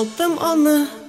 help them on the